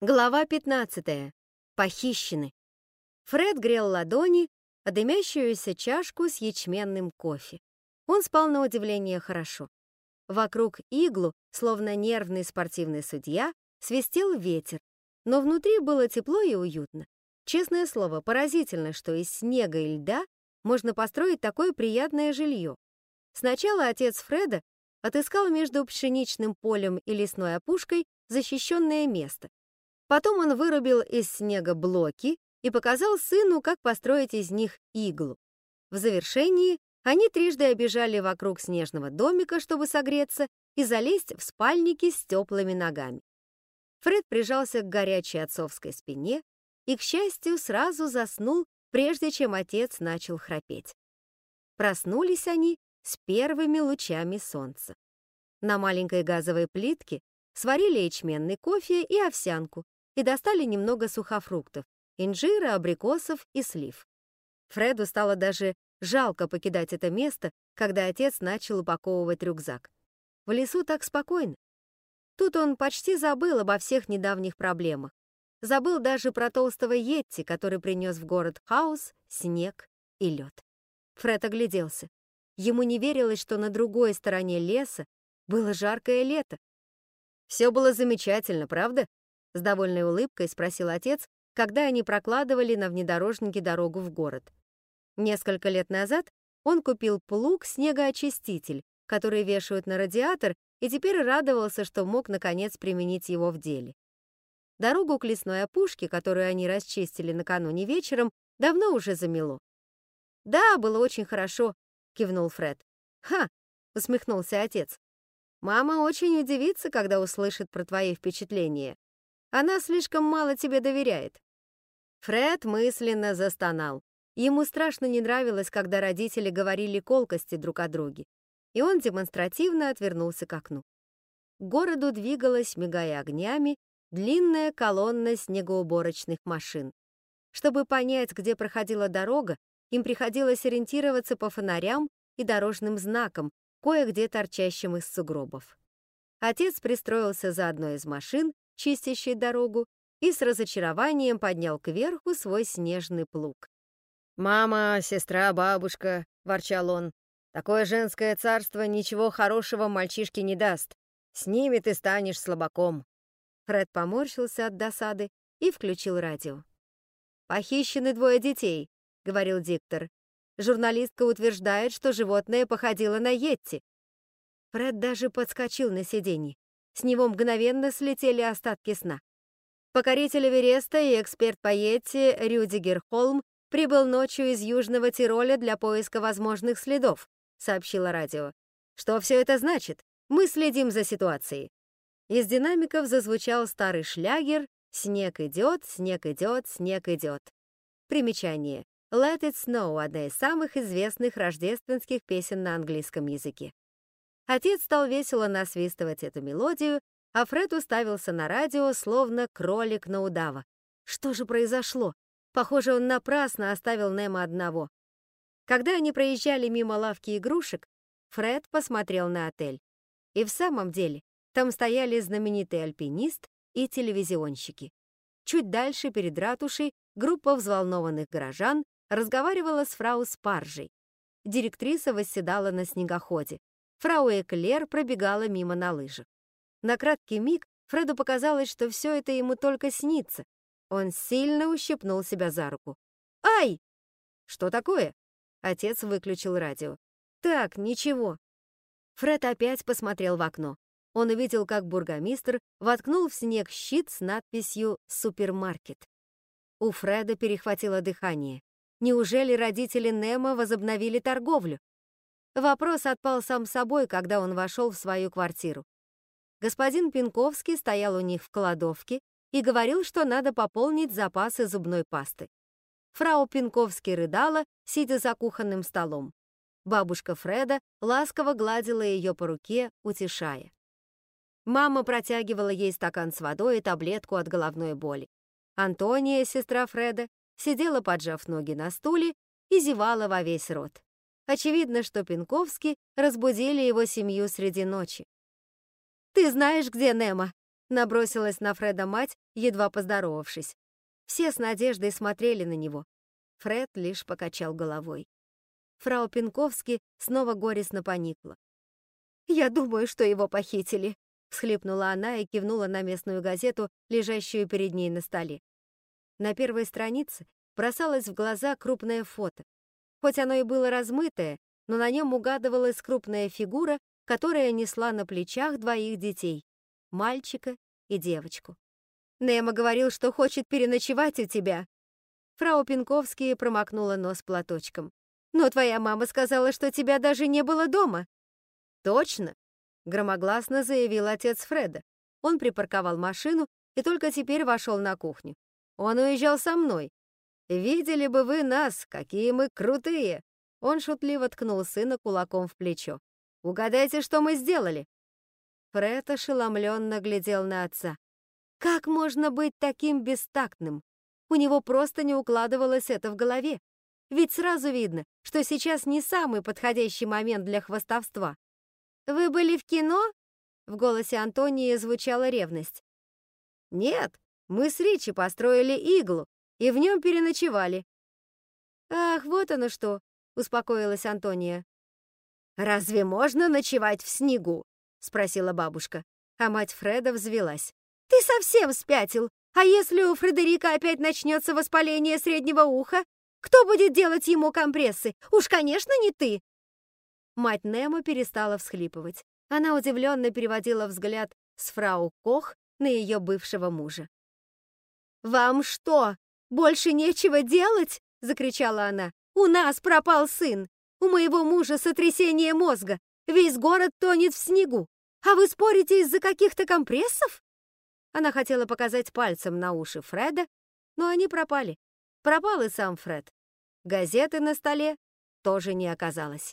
Глава 15. Похищены. Фред грел ладони, о дымящуюся чашку с ячменным кофе. Он спал на удивление хорошо. Вокруг иглу, словно нервный спортивный судья, свистел ветер, но внутри было тепло и уютно. Честное слово, поразительно, что из снега и льда можно построить такое приятное жилье. Сначала отец Фреда отыскал между пшеничным полем и лесной опушкой защищенное место, Потом он вырубил из снега блоки и показал сыну, как построить из них иглу. В завершении они трижды обежали вокруг снежного домика, чтобы согреться и залезть в спальники с теплыми ногами. Фред прижался к горячей отцовской спине и, к счастью, сразу заснул, прежде чем отец начал храпеть. Проснулись они с первыми лучами солнца. На маленькой газовой плитке сварили ячменный кофе и овсянку, и достали немного сухофруктов, инжира, абрикосов и слив. Фреду стало даже жалко покидать это место, когда отец начал упаковывать рюкзак. В лесу так спокойно. Тут он почти забыл обо всех недавних проблемах. Забыл даже про толстого Йетти, который принес в город хаос, снег и лед. Фред огляделся. Ему не верилось, что на другой стороне леса было жаркое лето. Все было замечательно, правда? С довольной улыбкой спросил отец, когда они прокладывали на внедорожнике дорогу в город. Несколько лет назад он купил плуг-снегоочиститель, который вешают на радиатор, и теперь радовался, что мог наконец применить его в деле. Дорогу к лесной опушке, которую они расчистили накануне вечером, давно уже замело. «Да, было очень хорошо», — кивнул Фред. «Ха!» — усмехнулся отец. «Мама очень удивится, когда услышит про твои впечатления. Она слишком мало тебе доверяет». Фред мысленно застонал. Ему страшно не нравилось, когда родители говорили колкости друг о друге, и он демонстративно отвернулся к окну. К городу двигалась, мигая огнями, длинная колонна снегоуборочных машин. Чтобы понять, где проходила дорога, им приходилось ориентироваться по фонарям и дорожным знакам, кое-где торчащим из сугробов. Отец пристроился за одной из машин чистящий дорогу, и с разочарованием поднял кверху свой снежный плуг. «Мама, сестра, бабушка», — ворчал он, — «такое женское царство ничего хорошего мальчишке не даст. С ними ты станешь слабаком». Фред поморщился от досады и включил радио. «Похищены двое детей», — говорил диктор. Журналистка утверждает, что животное походило на Йетти. Фред даже подскочил на сиденье. С него мгновенно слетели остатки сна. Покоритель Эвереста и эксперт по Йетти Рюдигер Холм прибыл ночью из Южного Тироля для поиска возможных следов, сообщило радио. Что все это значит? Мы следим за ситуацией. Из динамиков зазвучал старый шлягер «Снег идет, снег идет, снег идет». Примечание. «Let it snow» — одна из самых известных рождественских песен на английском языке. Отец стал весело насвистывать эту мелодию, а Фред уставился на радио, словно кролик на удава. Что же произошло? Похоже, он напрасно оставил Немо одного. Когда они проезжали мимо лавки игрушек, Фред посмотрел на отель. И в самом деле, там стояли знаменитый альпинист и телевизионщики. Чуть дальше, перед ратушей, группа взволнованных горожан разговаривала с фрау Спаржей. Директриса восседала на снегоходе. Фрау Эклер пробегала мимо на лыжах. На краткий миг Фреду показалось, что все это ему только снится. Он сильно ущипнул себя за руку. «Ай!» «Что такое?» Отец выключил радио. «Так, ничего». Фред опять посмотрел в окно. Он увидел, как бургомистр воткнул в снег щит с надписью «Супермаркет». У Фреда перехватило дыхание. Неужели родители Немо возобновили торговлю? Вопрос отпал сам собой, когда он вошел в свою квартиру. Господин Пинковский стоял у них в кладовке и говорил, что надо пополнить запасы зубной пасты. Фрау Пинковский рыдала, сидя за кухонным столом. Бабушка Фреда ласково гладила ее по руке, утешая. Мама протягивала ей стакан с водой и таблетку от головной боли. Антония, сестра Фреда, сидела, поджав ноги на стуле и зевала во весь рот. Очевидно, что Пинковски разбудили его семью среди ночи. «Ты знаешь, где Немо?» Набросилась на Фреда мать, едва поздоровавшись. Все с надеждой смотрели на него. Фред лишь покачал головой. Фрау Пинковски снова горестно поникла. «Я думаю, что его похитили», — всхлипнула она и кивнула на местную газету, лежащую перед ней на столе. На первой странице бросалось в глаза крупное фото. Хоть оно и было размытое, но на нем угадывалась крупная фигура, которая несла на плечах двоих детей — мальчика и девочку. «Немо говорил, что хочет переночевать у тебя». Фрау Пинковский промокнула нос платочком. «Но твоя мама сказала, что тебя даже не было дома». «Точно?» — громогласно заявил отец Фреда. Он припарковал машину и только теперь вошел на кухню. Он уезжал со мной. Видели бы вы нас, какие мы крутые!» Он шутливо ткнул сына кулаком в плечо. «Угадайте, что мы сделали?» Фред ошеломленно глядел на отца. Как можно быть таким бестактным? У него просто не укладывалось это в голове. Ведь сразу видно, что сейчас не самый подходящий момент для хвастовства. «Вы были в кино?» В голосе Антонии звучала ревность. «Нет, мы с Ричи построили иглу и в нем переночевали». «Ах, вот оно что!» — успокоилась Антония. «Разве можно ночевать в снегу?» — спросила бабушка, а мать Фреда взвелась. «Ты совсем спятил! А если у Фредерика опять начнется воспаление среднего уха? Кто будет делать ему компрессы? Уж, конечно, не ты!» Мать Немо перестала всхлипывать. Она удивленно переводила взгляд с фрау Кох на ее бывшего мужа. «Вам что, больше нечего делать?» — закричала она. «У нас пропал сын! У моего мужа сотрясение мозга! Весь город тонет в снегу! А вы спорите из-за каких-то компрессов?» Она хотела показать пальцем на уши Фреда, но они пропали. Пропал и сам Фред. Газеты на столе тоже не оказалось.